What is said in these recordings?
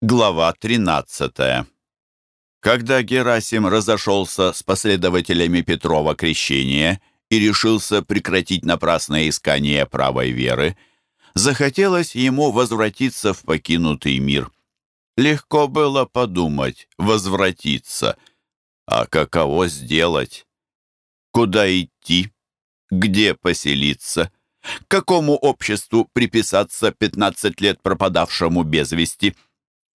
Глава 13. Когда Герасим разошелся с последователями Петрова крещения и решился прекратить напрасное искание правой веры, захотелось ему возвратиться в покинутый мир. Легко было подумать, возвратиться. А каково сделать? Куда идти? Где поселиться? К какому обществу приписаться 15 лет пропадавшему без вести –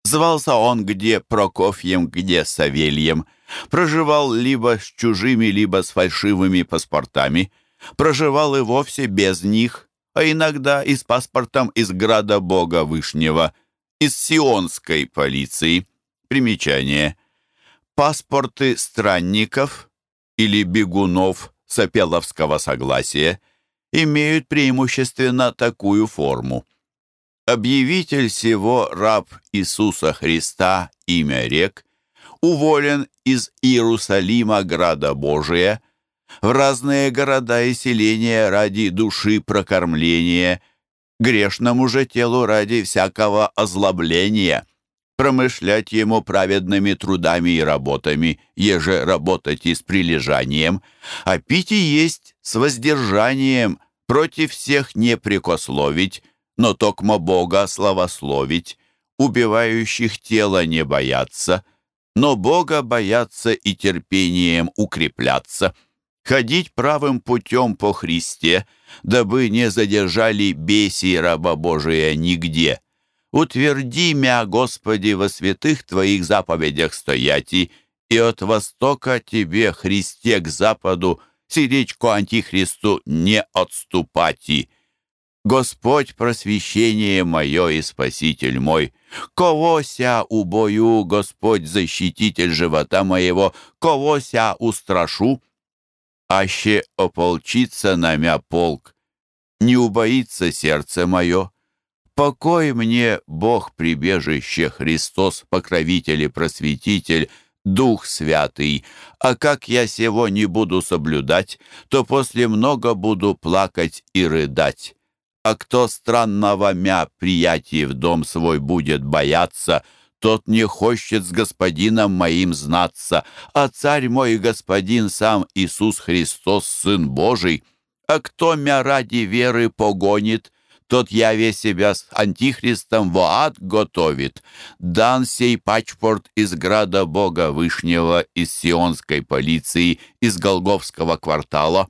Звался он где Прокофьем, где Савельем. Проживал либо с чужими, либо с фальшивыми паспортами. Проживал и вовсе без них, а иногда и с паспортом из града Бога Вышнего, из сионской полиции. Примечание. Паспорты странников или бегунов Сапеловского согласия имеют преимущественно такую форму. Объявитель всего раб Иисуса Христа, имя рек, уволен из Иерусалима, града Божия, в разные города и селения ради души прокормления, грешному же телу ради всякого озлобления, промышлять ему праведными трудами и работами, еже работать и с прилежанием, а пить и есть с воздержанием, против всех не прикословить, но токмо Бога славословить, убивающих тело не бояться, но Бога бояться и терпением укрепляться, ходить правым путем по Христе, дабы не задержали беси раба Божия нигде. Утверди мя, Господи, во святых Твоих заповедях стояти, и от востока Тебе, Христе, к западу, сиречку Антихристу не отступати». Господь просвещение мое и спаситель мой. Кого ся убою, Господь защититель живота моего, кого ся устрашу? Аще ополчится на мя полк, не убоится сердце мое. Покой мне, Бог прибежище, Христос, покровитель и просветитель, Дух Святый, а как я сего не буду соблюдать, то после много буду плакать и рыдать. А кто странного мя приятий в дом свой будет бояться, тот не хочет с господином моим знаться, а царь мой господин сам Иисус Христос, Сын Божий. А кто мя ради веры погонит, тот яве себя с антихристом в ад готовит. Дан сей пачпорт из града Бога Вышнего, из сионской полиции, из Голговского квартала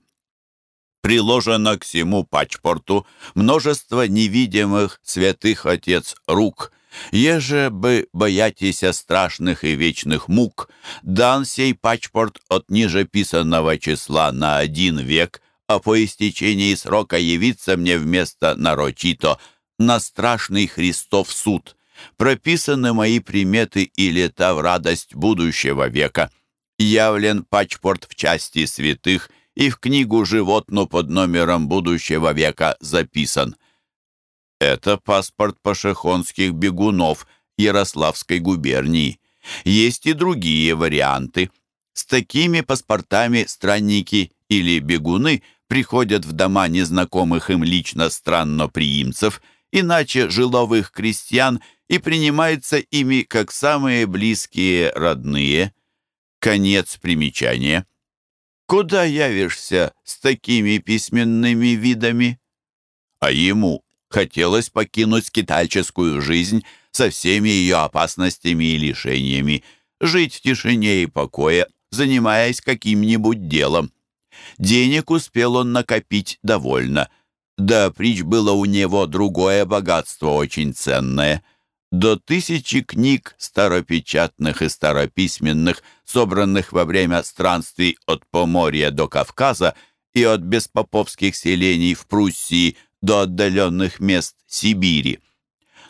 приложено к всему пачпорту множество невидимых святых Отец рук. Еже бы боятися страшных и вечных мук, дан сей пачпорт от ниже писанного числа на один век, а по истечении срока явиться мне вместо нарочито на страшный Христов суд. Прописаны мои приметы и лета в радость будущего века. Явлен пачпорт в части святых — и в книгу животну под номером будущего века записан. Это паспорт пашехонских бегунов Ярославской губернии. Есть и другие варианты. С такими паспортами странники или бегуны приходят в дома незнакомых им лично странноприимцев, иначе жиловых крестьян, и принимаются ими как самые близкие родные. Конец примечания. Куда явишься с такими письменными видами? А ему хотелось покинуть скитальческую жизнь со всеми ее опасностями и лишениями, жить в тишине и покое, занимаясь каким-нибудь делом. Денег успел он накопить довольно. Да притч было у него другое богатство очень ценное — до тысячи книг старопечатных и старописьменных, собранных во время странствий от Поморья до Кавказа и от беспоповских селений в Пруссии до отдаленных мест Сибири.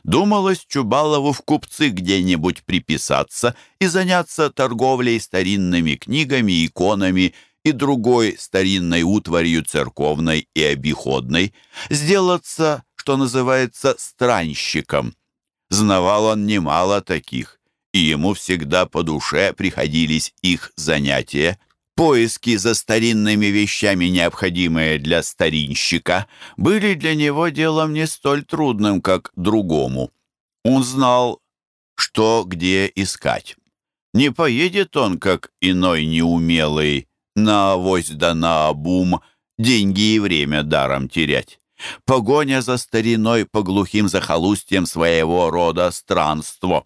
Думалось Чубалову в купцы где-нибудь приписаться и заняться торговлей старинными книгами, иконами и другой старинной утварью церковной и обиходной, сделаться, что называется, странщиком – Знавал он немало таких, и ему всегда по душе приходились их занятия. Поиски за старинными вещами, необходимые для старинщика, были для него делом не столь трудным, как другому. Он знал, что где искать. Не поедет он, как иной неумелый, на авось да на обум, деньги и время даром терять. Погоня за стариной по глухим захолустьям своего рода странство.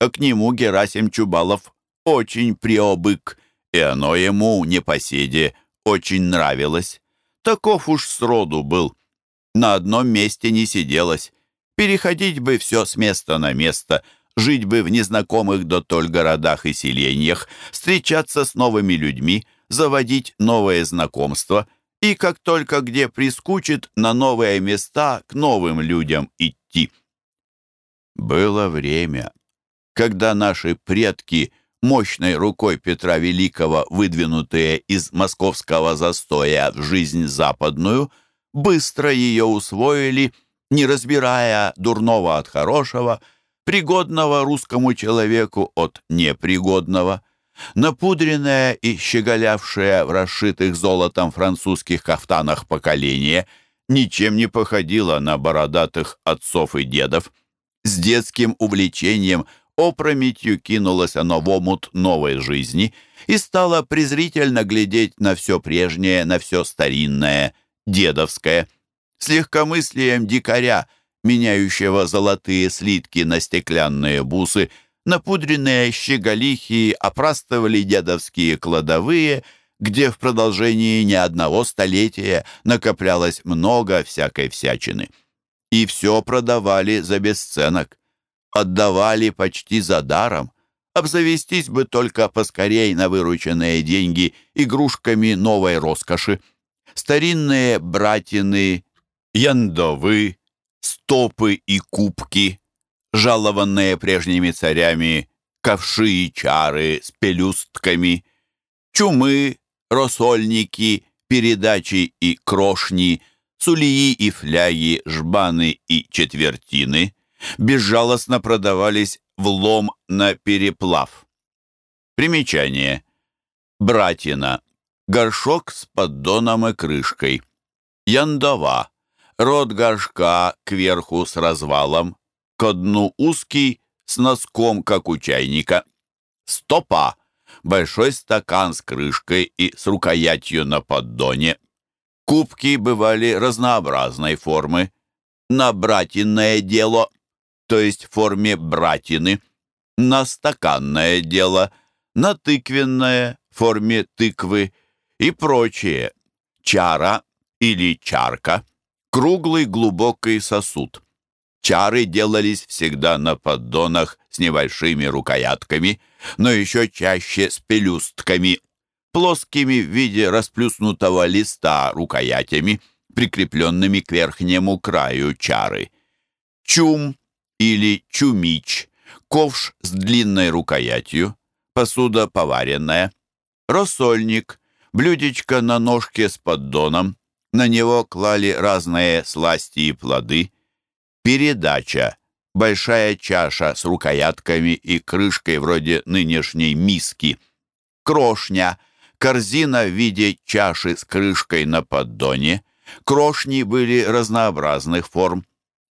А к нему Герасим Чубалов очень приобык, и оно ему, непоседе, очень нравилось. Таков уж сроду был. На одном месте не сиделось. Переходить бы все с места на место, жить бы в незнакомых до толь городах и селениях, встречаться с новыми людьми, заводить новые знакомства и, как только где прискучит, на новые места к новым людям идти. Было время, когда наши предки — мощной рукой Петра Великого, выдвинутые из московского застоя в жизнь западную, быстро ее усвоили, не разбирая дурного от хорошего, пригодного русскому человеку от непригодного. Напудренное и щеголявшее в расшитых золотом французских кафтанах поколение ничем не походило на бородатых отцов и дедов. С детским увлечением опрометью кинулось оно в омут новой жизни и стало презрительно глядеть на все прежнее, на все старинное, дедовское, с легкомыслием дикаря, меняющего золотые слитки на стеклянные бусы, напудренные щеголихи опрастывали дедовские кладовые, где в продолжении не одного столетия накоплялось много всякой всячины. И все продавали за бесценок отдавали почти за даром. Обзавестись бы только поскорей на вырученные деньги игрушками новой роскоши. Старинные братины, яндовы, стопы и кубки, жалованные прежними царями ковши и чары с пелюстками, чумы, росольники, передачи и крошни, сулии и фляги, жбаны и четвертины — безжалостно продавались в лом на переплав. Примечание. Братина. Горшок с поддоном и крышкой. Яндова. Рот горшка кверху с развалом. К дну узкий, с носком, как у чайника. Стопа. Большой стакан с крышкой и с рукоятью на поддоне. Кубки бывали разнообразной формы. На братинное дело то есть в форме братины, на стаканное дело, на тыквенное в форме тыквы и прочее. Чара или чарка – круглый глубокий сосуд. Чары делались всегда на поддонах с небольшими рукоятками, но еще чаще с пелюстками, плоскими в виде расплюснутого листа рукоятями, прикрепленными к верхнему краю чары. Чум или чумич, ковш с длинной рукоятью, посуда поваренная, рассольник, блюдечко на ножке с поддоном, на него клали разные сласти и плоды, передача, большая чаша с рукоятками и крышкой вроде нынешней миски, крошня, корзина в виде чаши с крышкой на поддоне, крошни были разнообразных форм,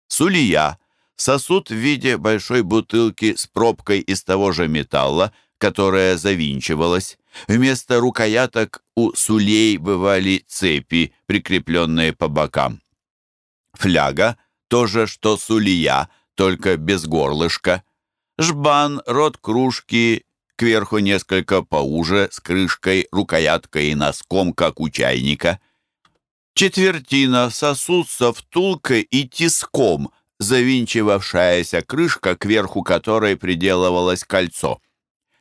сулия, Сосуд в виде большой бутылки с пробкой из того же металла, которая завинчивалась. Вместо рукояток у сулей бывали цепи, прикрепленные по бокам. Фляга — то же, что сулия, только без горлышка. Жбан, рот кружки, кверху несколько поуже, с крышкой, рукояткой и носком, как у чайника. Четвертина сосуд со втулкой и тиском, завинчивавшаяся крышка, кверху которой приделывалось кольцо.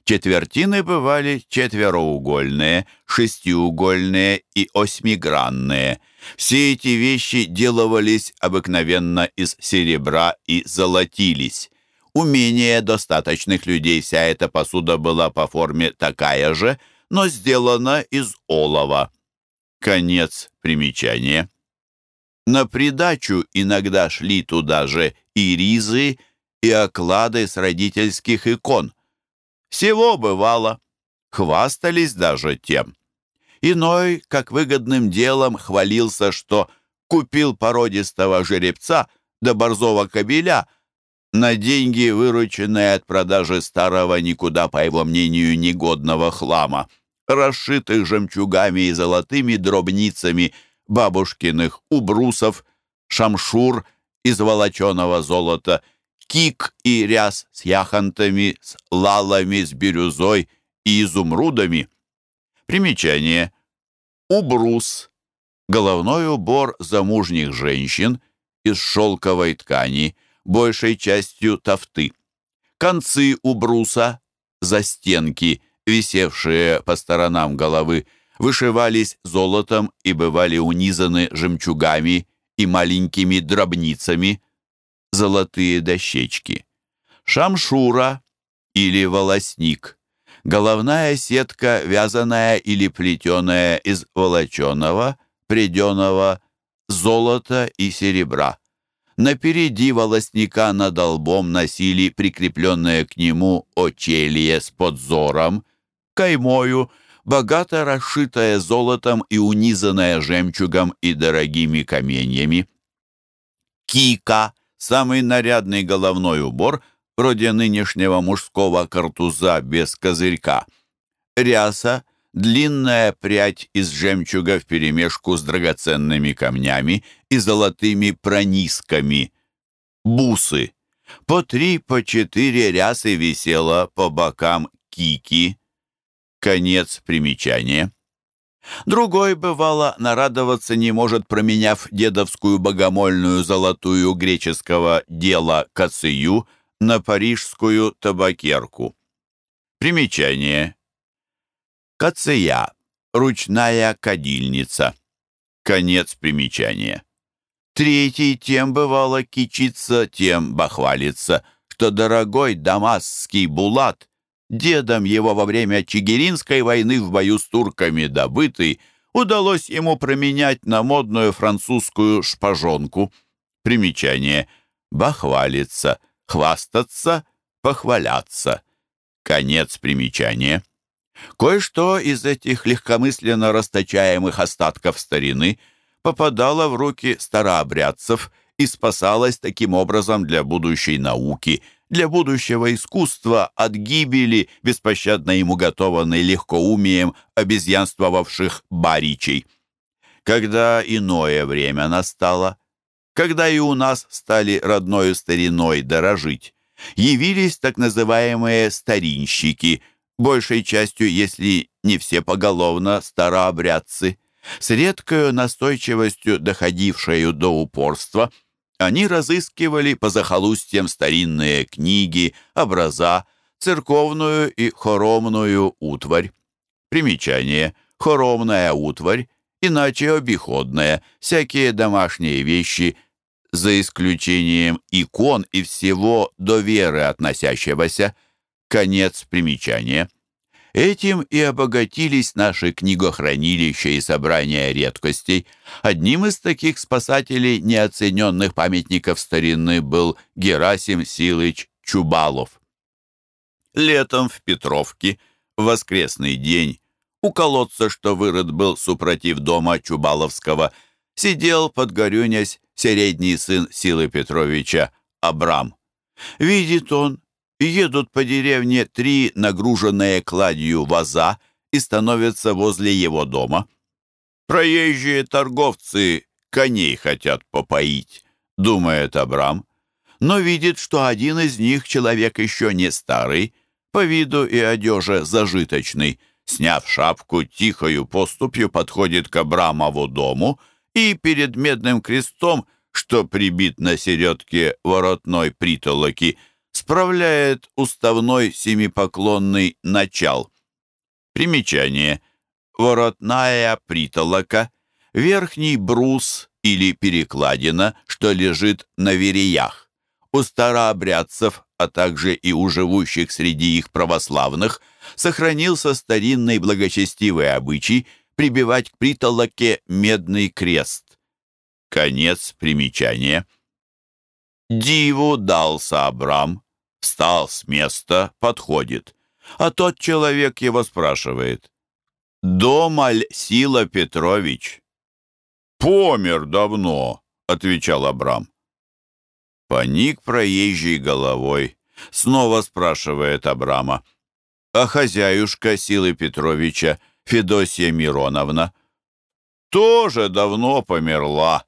Четвертины бывали четвероугольные, шестиугольные и осьмигранные. Все эти вещи делывались обыкновенно из серебра и золотились. Умение достаточных людей вся эта посуда была по форме такая же, но сделана из олова. Конец примечания. На придачу иногда шли туда же и ризы, и оклады с родительских икон. Всего бывало. Хвастались даже тем. Иной, как выгодным делом, хвалился, что купил породистого жеребца до борзого кобеля, на деньги, вырученные от продажи старого, никуда, по его мнению, негодного хлама, расшитых жемчугами и золотыми дробницами бабушкиных убрусов, шамшур из волоченого золота, кик и ряс с яхонтами, с лалами, с бирюзой и изумрудами. Примечание. Убрус. Головной убор замужних женщин из шелковой ткани – большей частью тафты. Концы убруса, застенки, висевшие по сторонам головы, вышивались золотом и бывали унизаны жемчугами и маленькими дробницами, золотые дощечки. Шамшура или волосник, головная сетка, вязаная или плетеная из волоченого, приденого, золота и серебра. Напереди волосника над лбом носили прикрепленное к нему очелье с подзором, каймою, богато расшитое золотом и унизанное жемчугом и дорогими каменьями. Кика, самый нарядный головной убор, вроде нынешнего мужского картуза без козырька. Ряса — длинная прядь из жемчуга вперемешку с драгоценными камнями и золотыми пронисками. Бусы. По три, по четыре рясы висело по бокам кики. Конец примечания. Другой, бывало, нарадоваться не может, променяв дедовскую богомольную золотую греческого дела кацию на парижскую табакерку. Примечание. Кация. Ручная кадильница. Конец примечания. Третий тем бывало кичится, тем бахвалится, что дорогой дамасский булат, дедом его во время Чигиринской войны в бою с турками добытый, удалось ему променять на модную французскую шпажонку. Примечание. Бахвалиться, хвастаться, похваляться. Конец примечания. Кое-что из этих легкомысленно расточаемых остатков старины попадало в руки старообрядцев и спасалось таким образом для будущей науки, для будущего искусства от гибели, беспощадно ему готованной легкоумием обезьянствовавших баричей. Когда иное время настало, когда и у нас стали родной стариной дорожить, явились так называемые «старинщики», большей частью, если не все поголовно, старообрядцы. С редкою настойчивостью, доходившую до упорства, они разыскивали по захолустьям старинные книги, образа, церковную и хоромную утварь. Примечание. Хоромная утварь, иначе обиходная, всякие домашние вещи, за исключением икон и всего до веры относящегося – Конец примечания. Этим и обогатились наши книгохранилища и собрания редкостей. Одним из таких спасателей неоцененных памятников старины был Герасим Силыч Чубалов. Летом в Петровке, в воскресный день, у колодца, что вырод был супротив дома Чубаловского, сидел под горюнясь средний сын Силы Петровича Абрам. Видит он, едут по деревне три нагруженные кладью ваза и становятся возле его дома. «Проезжие торговцы коней хотят попоить», — думает Абрам, но видит, что один из них человек еще не старый, по виду и одеже зажиточный, сняв шапку, тихою поступью подходит к Абрамову дому и перед медным крестом, что прибит на середке воротной притолоки, — справляет уставной семипоклонный начал. Примечание. Воротная притолока, верхний брус или перекладина, что лежит на вереях. У старообрядцев, а также и у живущих среди их православных, сохранился старинный благочестивый обычай прибивать к притолоке медный крест. Конец примечания. Диву дался Абрам, Встал с места, подходит. А тот человек его спрашивает. «Дома ль Сила Петрович?» «Помер давно», — отвечал Абрам. Поник проезжий головой. Снова спрашивает Абрама. А хозяюшка Силы Петровича, Федосия Мироновна, тоже давно померла.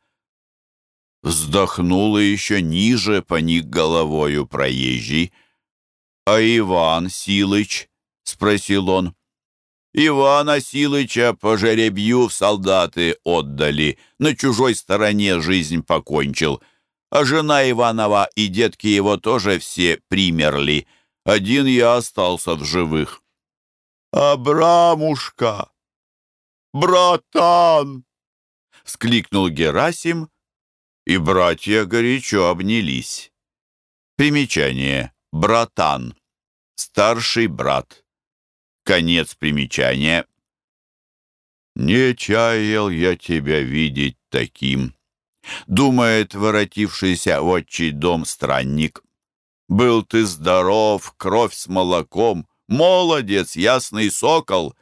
Вздохнул и еще ниже поник головою проезжий. «А Иван Силыч?» — спросил он. Ивана Силыча по жеребью в солдаты отдали, на чужой стороне жизнь покончил. А жена Иванова и детки его тоже все примерли. Один я остался в живых. «Абрамушка! Братан!» — вскликнул Герасим, и братья горячо обнялись. Примечание. Братан. Старший брат. Конец примечания. «Не чаял я тебя видеть таким», — думает воротившийся в отчий дом странник. «Был ты здоров, кровь с молоком, молодец, ясный сокол.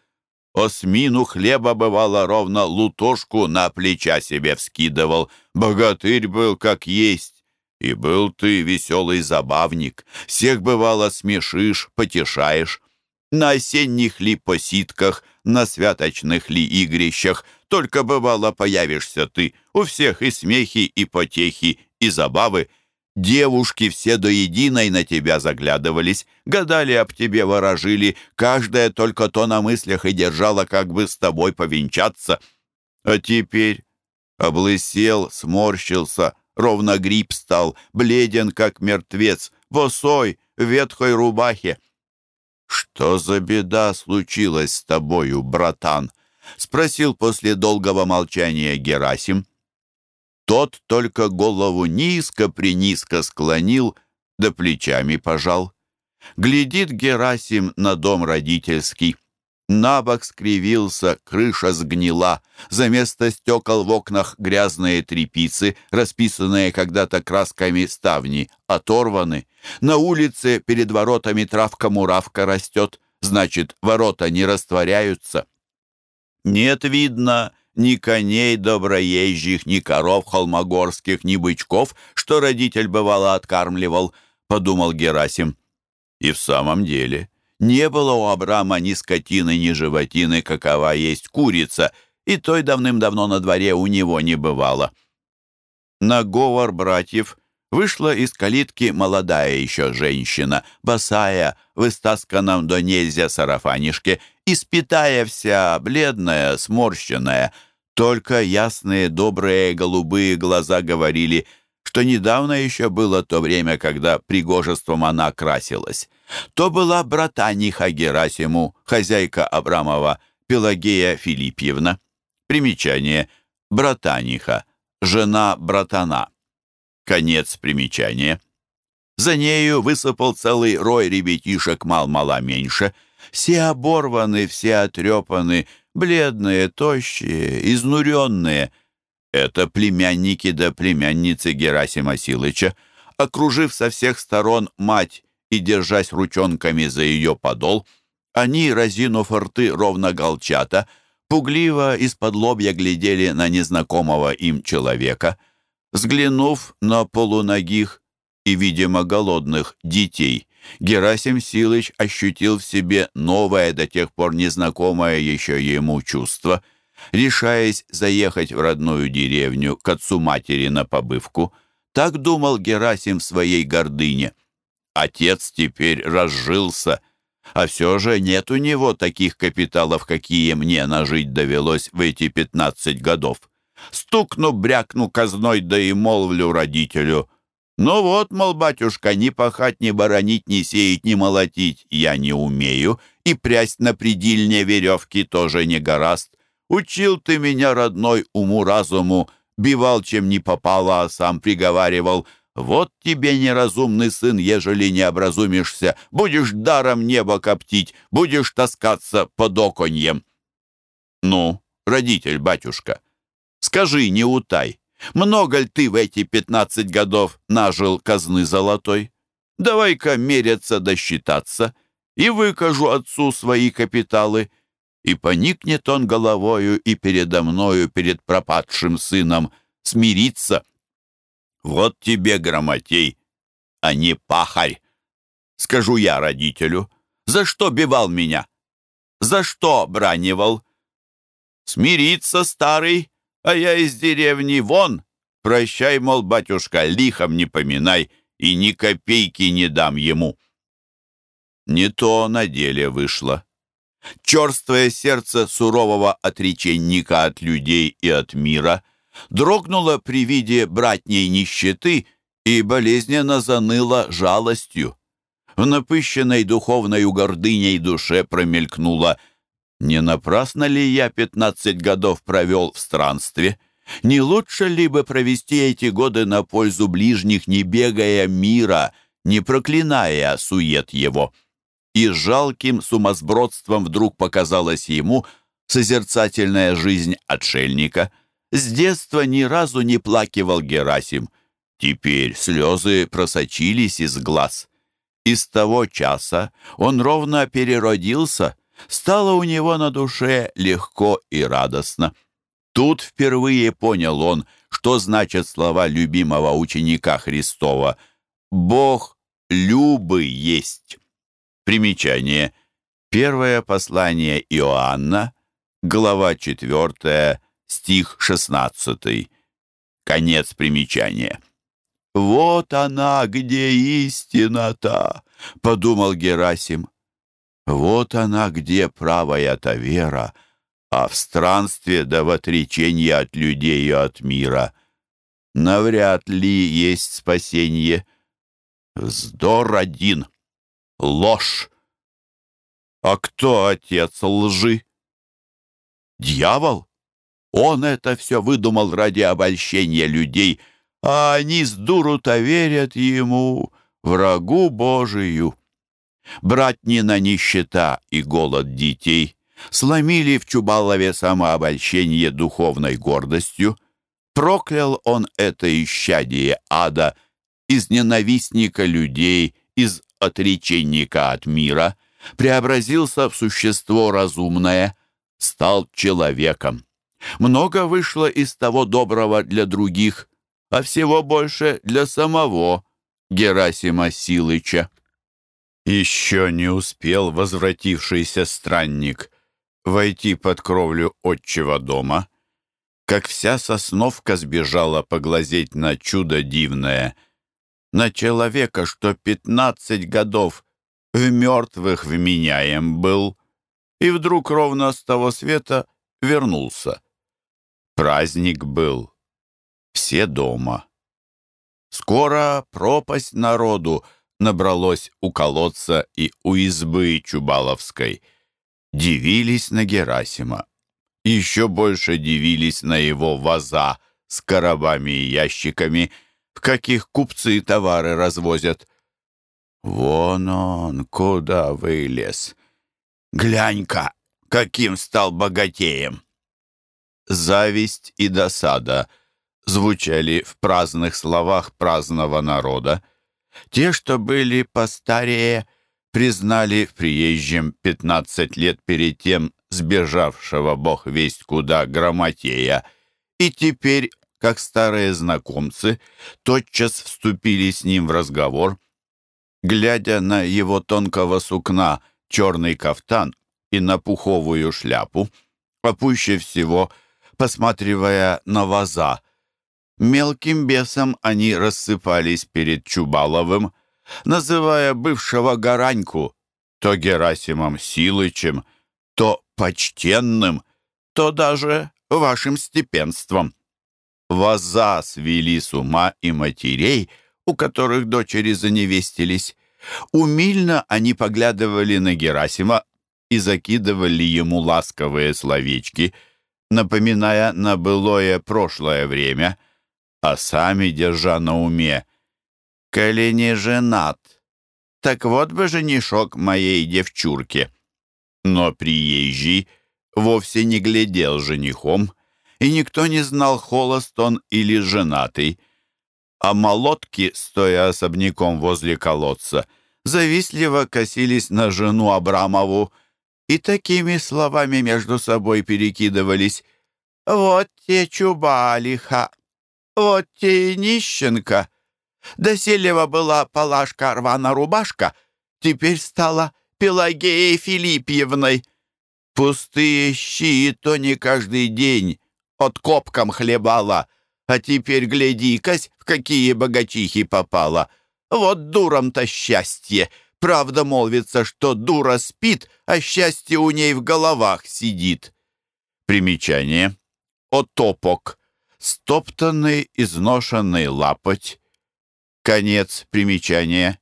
Осмину хлеба бывало ровно лутошку на плеча себе вскидывал. Богатырь был как есть. И был ты веселый забавник. Всех бывало смешишь, потешаешь на осенних ли поситках, на святочных ли игрищах, только бывало появишься ты, у всех и смехи, и потехи, и забавы. Девушки все до единой на тебя заглядывались, гадали об тебе ворожили, каждая только то на мыслях и держала, как бы с тобой повенчаться. А теперь облысел, сморщился, ровно гриб стал, бледен, как мертвец, босой, в ветхой рубахе. «Что за беда случилась с тобою, братан?» — спросил после долгого молчания Герасим. Тот только голову низко-принизко склонил, да плечами пожал. Глядит Герасим на дом родительский. Набок скривился, крыша сгнила. За место стекол в окнах грязные трепицы, расписанные когда-то красками ставни, оторваны. На улице перед воротами травка-муравка растет, значит, ворота не растворяются. Нет, видно, ни коней доброезжих, ни коров холмогорских, ни бычков, что родитель бывало откармливал, подумал Герасим. И в самом деле не было у Абрама ни скотины, ни животины, какова есть курица, и той давным-давно на дворе у него не бывало. На говор братьев вышла из калитки молодая еще женщина, босая, в истасканном до нельзя сарафанишке, испитая вся, бледная, сморщенная. Только ясные, добрые, голубые глаза говорили, что недавно еще было то время, когда пригожеством она красилась. То была братаниха Герасиму, хозяйка Абрамова, Пелагея Филиппьевна. Примечание. Братаниха. Жена братана. Конец примечания. За нею высыпал целый рой ребятишек мал-мала меньше. Все оборваны, все отрепаны, бледные, тощие, изнуренные. Это племянники да племянницы Герасима Силыча. Окружив со всех сторон мать и держась ручонками за ее подол, они, разинув рты ровно голчата, пугливо из-под лобья глядели на незнакомого им человека. Взглянув на полуногих и, видимо, голодных детей, Герасим Силыч ощутил в себе новое, до тех пор незнакомое еще ему чувство. Решаясь заехать в родную деревню к отцу-матери на побывку, так думал Герасим в своей гордыне — Отец теперь разжился, а все же нет у него таких капиталов, какие мне нажить довелось в эти пятнадцать годов. Стукну, брякну казной, да и молвлю родителю. Ну вот, мол, батюшка, ни пахать, ни боронить, ни сеять, ни молотить я не умею, и прясть на предельне веревки тоже не гораст. Учил ты меня, родной, уму-разуму, бивал, чем не попало, а сам приговаривал — вот тебе, неразумный сын, ежели не образумишься, будешь даром небо коптить, будешь таскаться под оконьем. Ну, родитель, батюшка, скажи, не утай, много ли ты в эти пятнадцать годов нажил казны золотой? Давай-ка меряться да считаться, и выкажу отцу свои капиталы. И поникнет он головою и передо мною, перед пропадшим сыном, смириться — Вот тебе грамотей, а не пахарь. Скажу я родителю, за что бивал меня? За что бранивал? Смириться, старый, а я из деревни вон. Прощай, мол, батюшка, лихом не поминай, и ни копейки не дам ему. Не то на деле вышло. Черствое сердце сурового отреченника от людей и от мира дрогнуло при виде братней нищеты и болезненно заныло жалостью. В напыщенной духовной гордыней душе промелькнуло «Не напрасно ли я пятнадцать годов провел в странстве? Не лучше ли бы провести эти годы на пользу ближних, не бегая мира, не проклиная сует его?» и жалким сумасбродством вдруг показалась ему созерцательная жизнь отшельника. С детства ни разу не плакивал Герасим. Теперь слезы просочились из глаз. И с того часа он ровно переродился, стало у него на душе легко и радостно. Тут впервые понял он, что значат слова любимого ученика Христова «Бог любый есть». Примечание. Первое послание Иоанна, глава 4, стих 16. Конец примечания. «Вот она, где истина-то!» — подумал Герасим. «Вот она, где правая-то вера, а в странстве да в отречении от людей и от мира. Навряд ли есть спасение. Вздор один!» ложь. А кто отец лжи? Дьявол? Он это все выдумал ради обольщения людей, а они с дуру-то верят ему, врагу Божию. Братнина нищета и голод детей сломили в Чубалове самообольщение духовной гордостью. Проклял он это исчадие ада из ненавистника людей, из отреченника от мира, преобразился в существо разумное, стал человеком. Много вышло из того доброго для других, а всего больше для самого Герасима Силыча. Еще не успел возвратившийся странник войти под кровлю отчего дома, как вся сосновка сбежала поглазеть на чудо дивное — на человека, что пятнадцать годов в мертвых вменяем был, и вдруг ровно с того света вернулся. Праздник был. Все дома. Скоро пропасть народу набралось у колодца и у избы Чубаловской. Дивились на Герасима. Еще больше дивились на его ваза с коробами и ящиками — в каких купцы товары развозят. Вон он, куда вылез. Глянь-ка, каким стал богатеем. Зависть и досада звучали в праздных словах праздного народа. Те, что были постарее, признали в приезжем пятнадцать лет перед тем сбежавшего бог весть куда грамотея, и теперь как старые знакомцы, тотчас вступили с ним в разговор. Глядя на его тонкого сукна черный кафтан и на пуховую шляпу, а пуще всего посматривая на ваза, мелким бесом они рассыпались перед Чубаловым, называя бывшего Гараньку то Герасимом Силычем, то почтенным, то даже вашим степенством. Ваза свели с ума и матерей, у которых дочери заневестились. Умильно они поглядывали на Герасима и закидывали ему ласковые словечки, напоминая на былое прошлое время, а сами держа на уме. «Коли не женат, так вот бы женишок моей девчурке». Но приезжий вовсе не глядел женихом, и никто не знал, холост он или женатый. А молотки, стоя особняком возле колодца, завистливо косились на жену Абрамову и такими словами между собой перекидывались. «Вот те чубалиха! Вот те и нищенка. До Селева была палашка рвана рубашка, теперь стала Пелагеей Филиппьевной. Пустые щи то не каждый день от копкам хлебала, а теперь гляди-кась, в какие богачихи попала. Вот дурам-то счастье. Правда молвится, что дура спит, а счастье у ней в головах сидит. Примечание. Отопок. Стоптанный, изношенный лапоть. Конец примечания.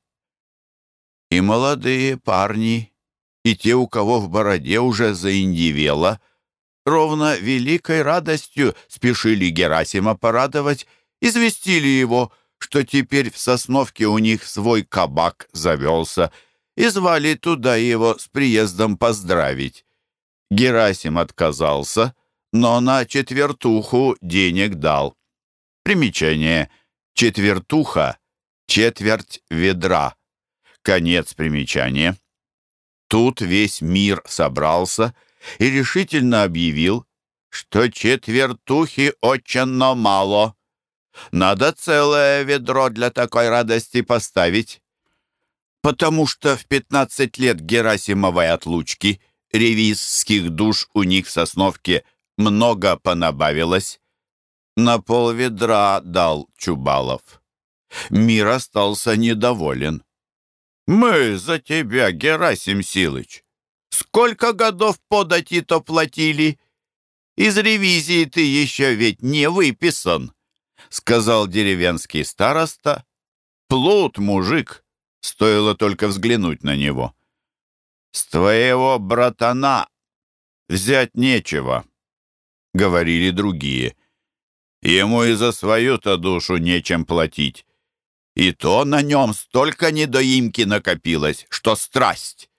И молодые парни, и те, у кого в бороде уже заиндивело, ровно великой радостью спешили Герасима порадовать, известили его, что теперь в Сосновке у них свой кабак завелся, и звали туда его с приездом поздравить. Герасим отказался, но на четвертуху денег дал. Примечание. Четвертуха — четверть ведра. Конец примечания. Тут весь мир собрался и решительно объявил, что четвертухи очень мало. Надо целое ведро для такой радости поставить, потому что в пятнадцать лет Герасимовой отлучки ревизских душ у них в Сосновке много понабавилось. На пол ведра дал Чубалов. Мир остался недоволен. «Мы за тебя, Герасим Силыч! Сколько годов подати-то платили? Из ревизии ты еще ведь не выписан!» Сказал деревенский староста. «Плут, мужик!» Стоило только взглянуть на него. «С твоего братана взять нечего», — говорили другие. «Ему и за свою-то душу нечем платить. И то на нем столько недоимки накопилось, что страсть.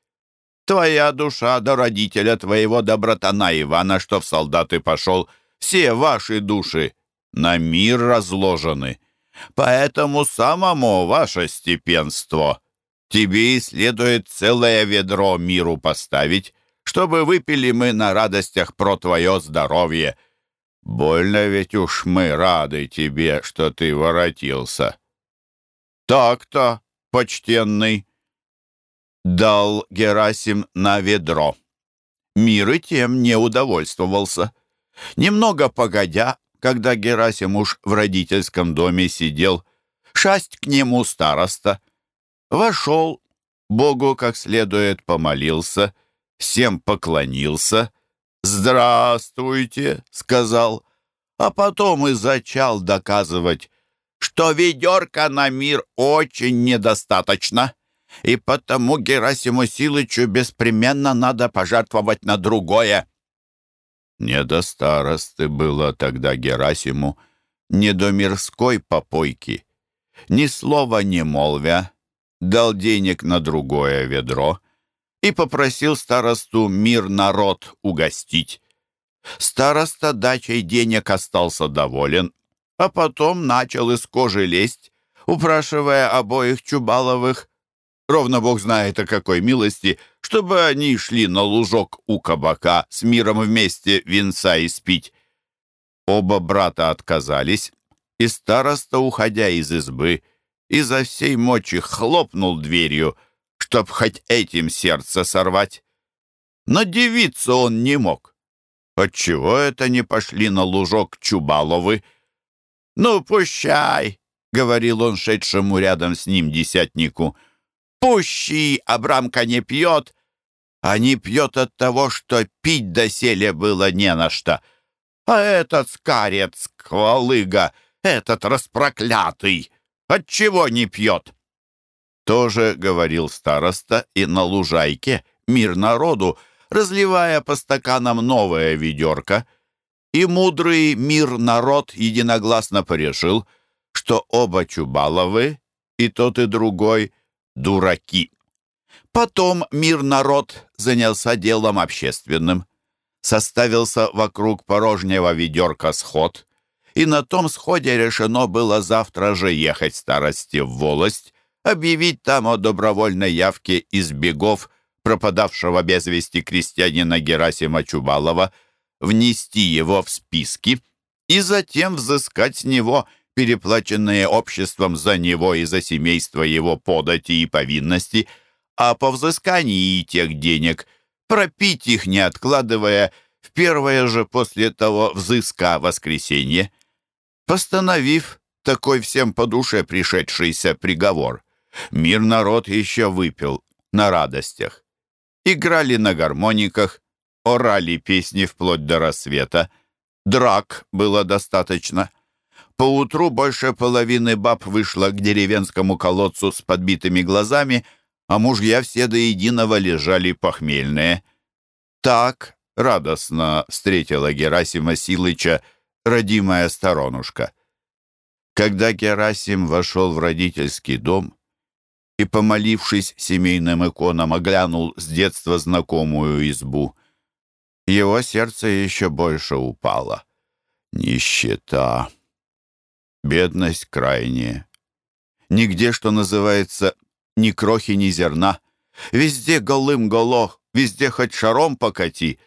Твоя душа до родителя твоего до братана Ивана, что в солдаты пошел, все ваши души на мир разложены. Поэтому самому ваше степенство тебе и следует целое ведро миру поставить, чтобы выпили мы на радостях про твое здоровье. Больно ведь уж мы рады тебе, что ты воротился». «Так-то, почтенный!» Дал Герасим на ведро. Мир и тем не удовольствовался. Немного погодя, когда Герасим уж в родительском доме сидел, шасть к нему староста. Вошел, Богу как следует помолился, всем поклонился. «Здравствуйте!» — сказал, а потом и зачал доказывать, что ведерка на мир очень недостаточно, и потому Герасиму Силычу беспременно надо пожертвовать на другое. Не до старосты было тогда Герасиму, не до мирской попойки. Ни слова не молвя, дал денег на другое ведро и попросил старосту мир народ угостить. Староста дачей денег остался доволен а потом начал из кожи лезть, упрашивая обоих Чубаловых, ровно бог знает о какой милости, чтобы они шли на лужок у кабака с миром вместе венца испить. Оба брата отказались, и староста, уходя из избы, изо всей мочи хлопнул дверью, чтоб хоть этим сердце сорвать. Но девиться он не мог. Отчего это не пошли на лужок Чубаловы, «Ну, пущай!» — говорил он шедшему рядом с ним десятнику. «Пущи! Абрамка не пьет, а не пьет от того, что пить доселе было не на что. А этот скарец, квалыга, этот распроклятый, отчего не пьет?» Тоже говорил староста и на лужайке, мир народу, разливая по стаканам новое ведерко — и мудрый мир народ единогласно порешил, что оба Чубаловы, и тот и другой, дураки. Потом мир народ занялся делом общественным. Составился вокруг порожнего ведерка сход, и на том сходе решено было завтра же ехать старости в волость, объявить там о добровольной явке из бегов пропадавшего без вести крестьянина Герасима Чубалова — внести его в списки и затем взыскать с него переплаченные обществом за него и за семейство его подати и повинности, а по взыскании тех денег пропить их, не откладывая, в первое же после того взыска воскресенье, постановив такой всем по душе пришедшийся приговор. Мир народ еще выпил на радостях. Играли на гармониках, орали песни вплоть до рассвета. Драк было достаточно. Поутру больше половины баб вышло к деревенскому колодцу с подбитыми глазами, а мужья все до единого лежали похмельные. Так радостно встретила Герасима Силыча родимая сторонушка. Когда Герасим вошел в родительский дом и, помолившись семейным иконам, оглянул с детства знакомую избу, его сердце еще больше упало. Нищета, бедность крайняя. Нигде, что называется, ни крохи, ни зерна. Везде голым голох, везде хоть шаром покати.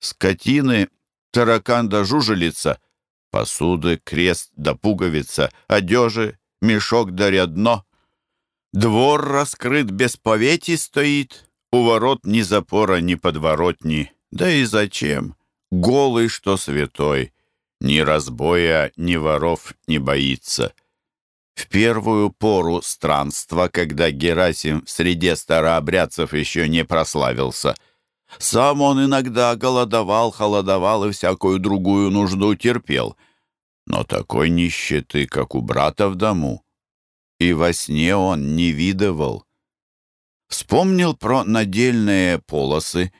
Скотины, таракан да жужелица, посуды, крест да пуговица, одежи, мешок да рядно. Двор раскрыт без повети стоит, у ворот ни запора, ни подворотни. Да и зачем? Голый, что святой. Ни разбоя, ни воров не боится. В первую пору странства, когда Герасим в среде старообрядцев еще не прославился, сам он иногда голодовал, холодовал и всякую другую нужду терпел. Но такой нищеты, как у брата в дому, и во сне он не видывал. Вспомнил про надельные полосы,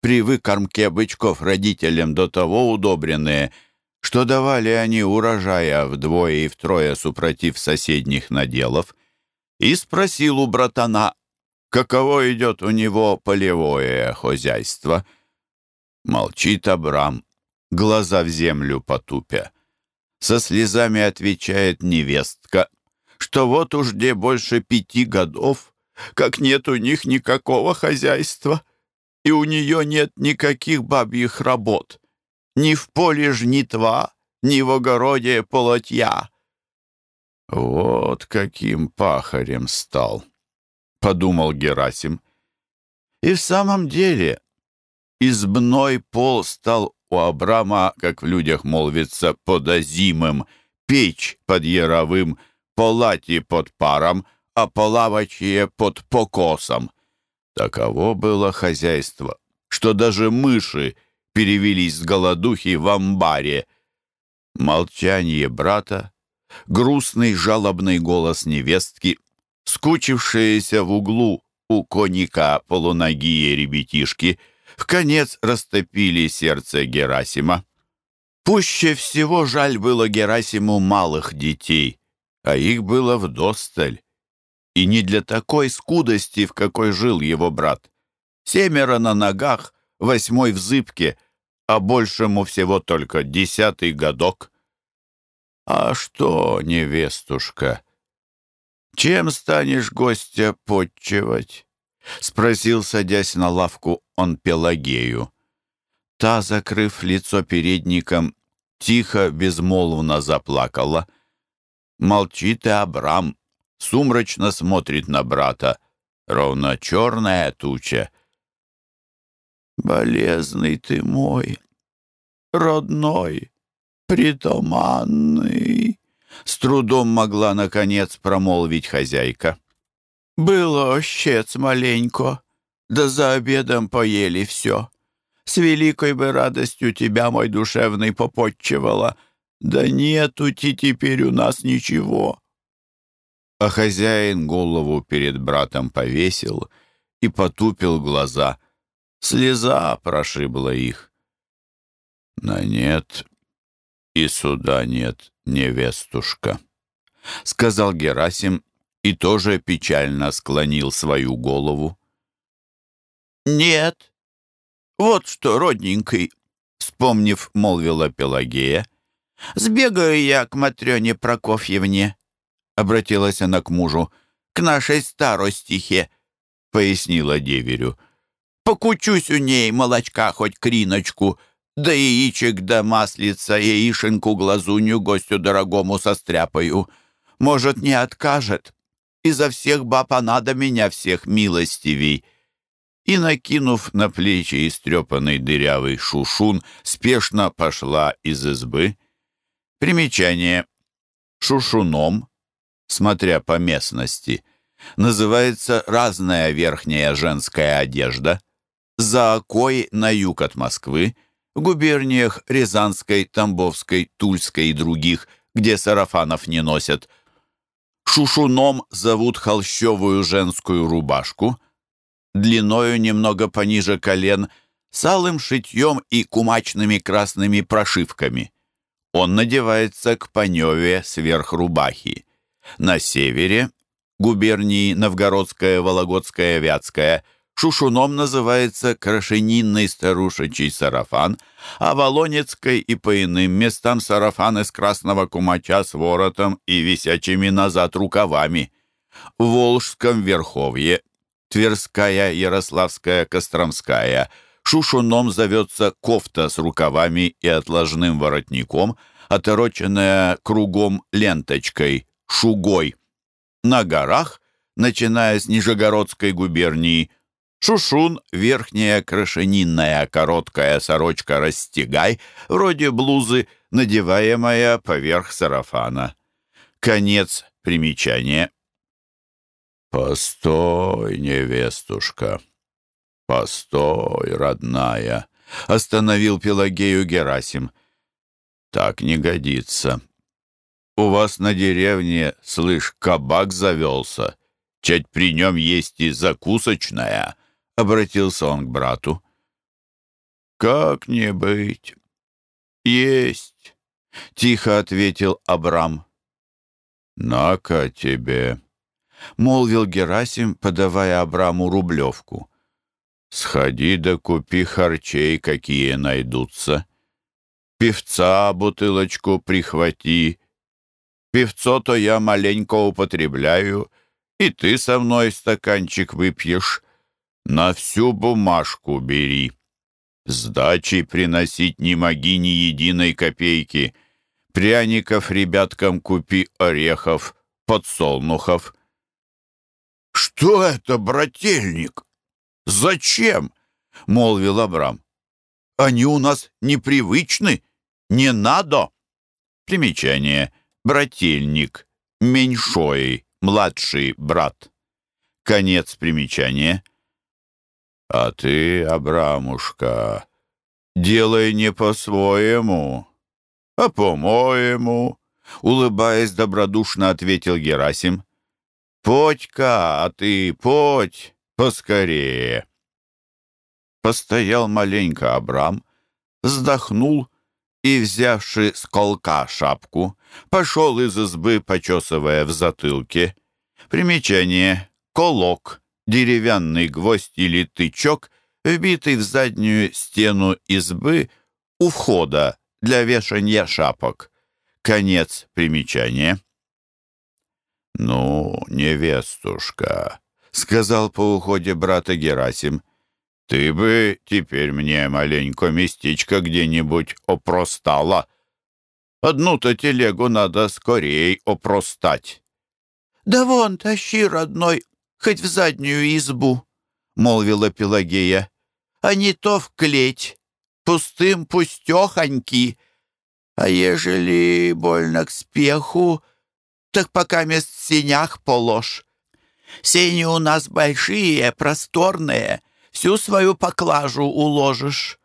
привык кормке бычков родителям до того удобренные, что давали они урожая вдвое и втрое супротив соседних наделов, и спросил у братана, каково идет у него полевое хозяйство. Молчит Абрам, глаза в землю потупя. Со слезами отвечает невестка, что вот уж где больше пяти годов, как нет у них никакого хозяйства — и у нее нет никаких бабьих работ. Ни в поле жнитва, ни в огороде полотья. «Вот каким пахарем стал», — подумал Герасим. И в самом деле избной пол стал у Абрама, как в людях молвится, подозимым, печь под яровым, полати под паром, а полавочье под покосом — Таково было хозяйство, что даже мыши перевелись с голодухи в амбаре. Молчание брата, грустный жалобный голос невестки, скучившиеся в углу у коника полуногие ребятишки, в конец растопили сердце Герасима. Пуще всего жаль было Герасиму малых детей, а их было вдосталь. И не для такой скудости, в какой жил его брат. Семеро на ногах, восьмой в зыбке, а большему всего только десятый годок. «А что, невестушка, чем станешь гостя подчевать?» — спросил, садясь на лавку, он Пелагею. Та, закрыв лицо передником, тихо, безмолвно заплакала. Молчит и Абрам, сумрачно смотрит на брата, ровно черная туча. «Болезный ты мой, родной, притоманный!» С трудом могла, наконец, промолвить хозяйка. «Было щец маленько, да за обедом поели все. С великой бы радостью тебя, мой душевный, попотчевала, да нету ти теперь у нас ничего а хозяин голову перед братом повесил и потупил глаза. Слеза прошибла их. «На нет и суда нет, невестушка», — сказал Герасим и тоже печально склонил свою голову. «Нет, вот что, родненький», — вспомнив, молвила Пелагея, — «сбегаю я к Матрёне Прокофьевне, — обратилась она к мужу, — «к нашей старостихе», — пояснила деверю. «Покучусь у ней молочка хоть криночку, Да яичек да маслица, яишенку-глазунью гостю дорогому состряпаю. Может, не откажет. Изо всех баб она до меня всех милостивей». И, накинув на плечи истрепанный дырявый шушун, спешно пошла из избы. Примечание. Шушуном, смотря по местности, называется разная верхняя женская одежда. За окой на юг от Москвы – в губерниях Рязанской, Тамбовской, Тульской и других, где сарафанов не носят. Шушуном зовут холщовую женскую рубашку, длиною немного пониже колен, с алым шитьем и кумачными красными прошивками. Он надевается к паневе сверх рубахи. На севере, губернии Новгородская, Вологодская, Вятская – Шушуном называется крашенинный старушечий сарафан, а Волонецкой и по иным местам сарафан из красного кумача с воротом и висячими назад рукавами. В Волжском Верховье, Тверская, Ярославская, Костромская, шушуном зовется кофта с рукавами и отложным воротником, отороченная кругом ленточкой, шугой. На горах, начиная с Нижегородской губернии, Шушун — верхняя крашенинная короткая сорочка-растягай, вроде блузы, надеваемая поверх сарафана. Конец примечания. «Постой, невестушка, постой, родная!» — остановил Пелагею Герасим. «Так не годится. У вас на деревне, слышь, кабак завелся. Чать при нем есть и закусочная». — обратился он к брату. «Как не быть?» «Есть», — тихо ответил Абрам. «На-ка тебе», — молвил Герасим, подавая Абраму рублевку. «Сходи да купи харчей, какие найдутся. Певца бутылочку прихвати. Певцо-то я маленько употребляю, и ты со мной стаканчик выпьешь». На всю бумажку бери. Сдачи приносить не моги ни единой копейки. Пряников ребяткам купи орехов, подсолнухов. «Что это, брательник? Зачем?» — молвил Абрам. «Они у нас непривычны. Не надо!» Примечание. Брательник. Меньшой. Младший брат. Конец примечания. А ты, Абрамушка, делай не по-своему, а по-моему, улыбаясь добродушно, ответил Герасим. Подь-ка, а ты подь, поскорее. Постоял маленько Абрам, вздохнул и, взявши с колка шапку, пошел из избы, почесывая в затылке. Примечание. Колок деревянный гвоздь или тычок, вбитый в заднюю стену избы у входа для вешания шапок. Конец примечания. «Ну, невестушка», — сказал по уходе брата Герасим, — «ты бы теперь мне маленько местечко где-нибудь опростала. Одну-то телегу надо скорей опростать». «Да вон, тащи, родной, хоть в заднюю избу», — молвила Пелагея, «а не то в клеть, пустым пустехоньки. А ежели больно к спеху, так пока мест в сенях положь. Сени у нас большие, просторные, всю свою поклажу уложишь».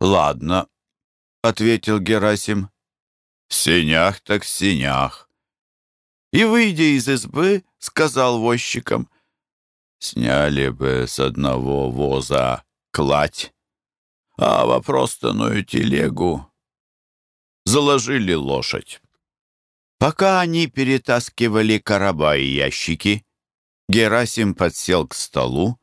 «Ладно», — ответил Герасим, — «в сенях так в сенях». И, выйдя из избы, сказал возчикам, «Сняли бы с одного воза кладь, а в опростанную телегу заложили лошадь». Пока они перетаскивали короба и ящики, Герасим подсел к столу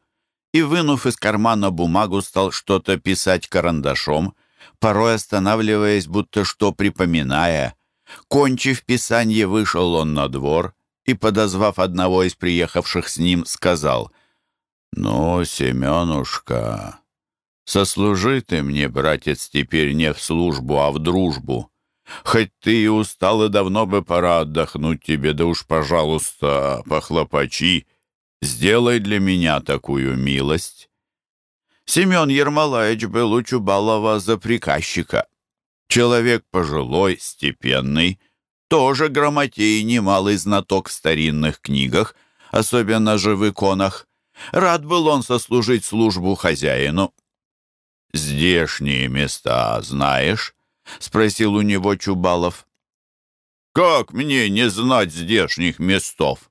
и, вынув из кармана бумагу, стал что-то писать карандашом, порой останавливаясь, будто что припоминая. Кончив писанье, вышел он на двор и, подозвав одного из приехавших с ним, сказал, «Ну, Семенушка, Сослужи ты мне, братец, теперь не в службу, а в дружбу. Хоть ты и устал, и давно бы пора отдохнуть тебе, да уж, пожалуйста, похлопочи. Сделай для меня такую милость. Семен Ермолаевич был у Чубалова за приказчика. Человек пожилой, степенный, тоже грамотей немалый знаток в старинных книгах, особенно же в иконах. Рад был он сослужить службу хозяину. «Здешние места знаешь?» — спросил у него Чубалов. «Как мне не знать здешних местов?» —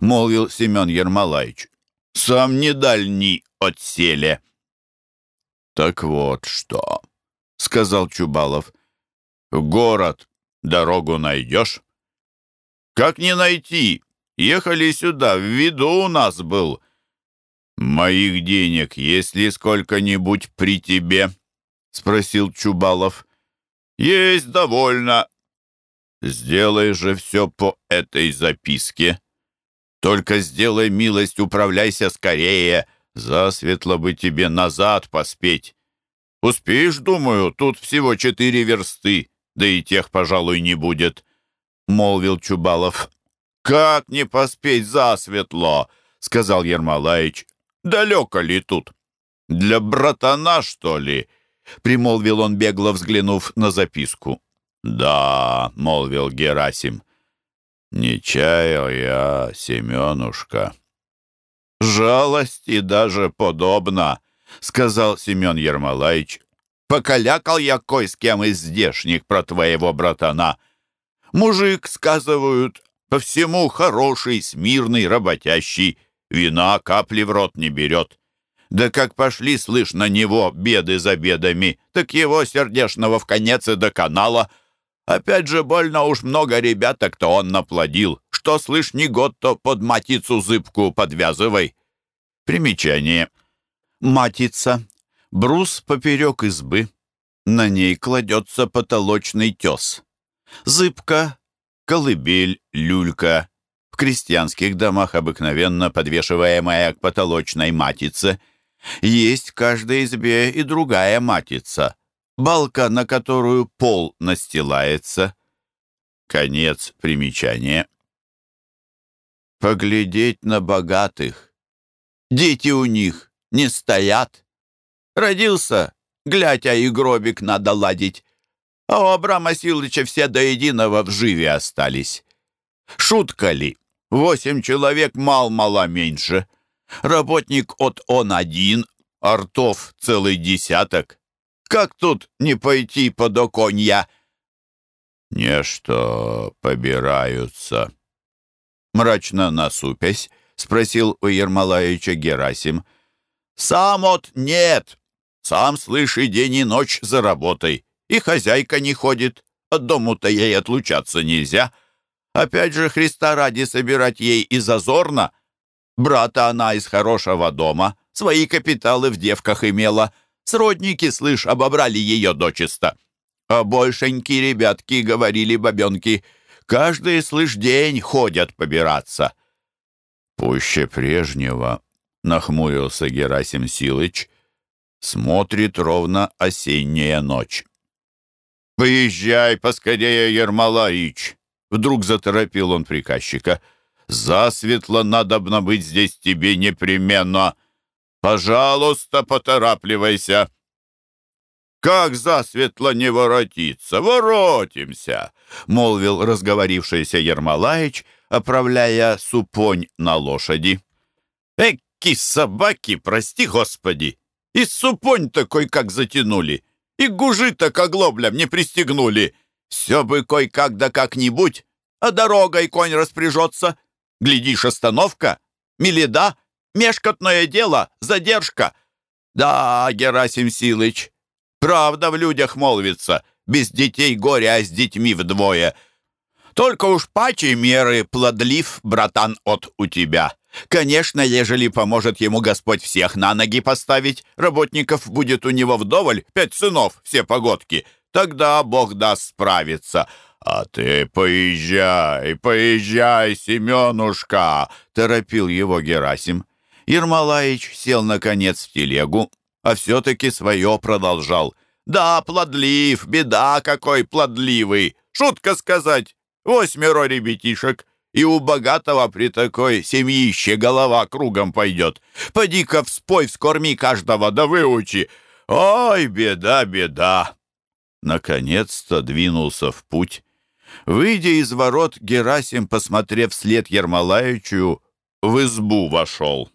молвил Семен Ермолаевич. «Сам не дальний от селе». «Так вот что», — сказал Чубалов. «В город дорогу найдешь?» «Как не найти? Ехали сюда, в виду у нас был». «Моих денег есть ли сколько-нибудь при тебе?» — спросил Чубалов. «Есть довольно». «Сделай же все по этой записке. Только сделай милость, управляйся скорее. Засветло бы тебе назад поспеть. Успеешь, думаю, тут всего четыре версты, да и тех, пожалуй, не будет», — молвил Чубалов. «Как не поспеть засветло?» — сказал Ермолаич. Далеко ли тут? Для братана, что ли?» — примолвил он, бегло взглянув на записку. «Да», — молвил Герасим, — «не чаял я, Семенушка». «Жалости даже подобно», — сказал Семен Ермолаевич. «Покалякал я кой с кем из здешних про твоего братана. Мужик, сказывают, по всему хороший, смирный, работящий». Вина капли в рот не берет. Да как пошли, слышь, на него беды за бедами, так его сердешного в конец и до канала. Опять же, больно уж много ребяток-то он наплодил. Что, слышь, не год, то под матицу зыбку подвязывай. Примечание. Матица. Брус поперек избы. На ней кладется потолочный тес. Зыбка, колыбель, люлька, крестьянских домах обыкновенно подвешиваемая к потолочной матице. Есть в каждой избе и другая матица, балка, на которую пол настилается. Конец примечания. Поглядеть на богатых. Дети у них не стоят. Родился, глядь, а и гробик надо ладить. А у Абрама Силыча все до единого в живе остались. Шутка ли? Восемь человек мал-мало меньше. Работник от он один, артов целый десяток. Как тут не пойти под оконья? Нечто побираются. Мрачно насупясь, спросил у Ермолаевича Герасим. Сам от нет. Сам, слыши, день и ночь за работой. И хозяйка не ходит. От дому-то ей отлучаться нельзя. — Опять же, Христа ради собирать ей и зазорно. Брата она из хорошего дома, свои капиталы в девках имела. Сродники, слышь, обобрали ее дочисто. А большенькие ребятки, говорили бабенки, каждый, слышь, день ходят побираться. Пуще прежнего, нахмурился Герасим Силыч, смотрит ровно осенняя ночь. «Поезжай поскорее, Ермолаич!» Вдруг заторопил он приказчика. «Засветло надобно быть здесь тебе непременно. Пожалуйста, поторапливайся». «Как засветло не воротиться? Воротимся!» — молвил разговорившийся Ермолаич, оправляя супонь на лошади. «Эки собаки, прости господи! И супонь такой как затянули, и гужи-то к оглоблям не пристегнули!» Все бы кой-как да как-нибудь, а дорогой конь распряжется. Глядишь, остановка, миледа, мешкотное дело, задержка. Да, Герасим Силыч, правда в людях молвится, без детей горе, а с детьми вдвое. Только уж паче меры плодлив, братан, от у тебя. Конечно, ежели поможет ему Господь всех на ноги поставить, работников будет у него вдоволь, пять сынов, все погодки — Тогда Бог даст справиться. А ты поезжай, поезжай, Семенушка!» — торопил его Герасим. Ермолаич сел, наконец, в телегу, а все-таки свое продолжал. «Да, плодлив, беда какой плодливый! Шутка сказать, восьмеро ребятишек, и у богатого при такой семьище голова кругом пойдет. Поди-ка вспой, вскорми каждого, да выучи! Ой, беда, беда!» Наконец-то двинулся в путь. Выйдя из ворот, Герасим, посмотрев вслед Ермолаевичу, в избу вошел.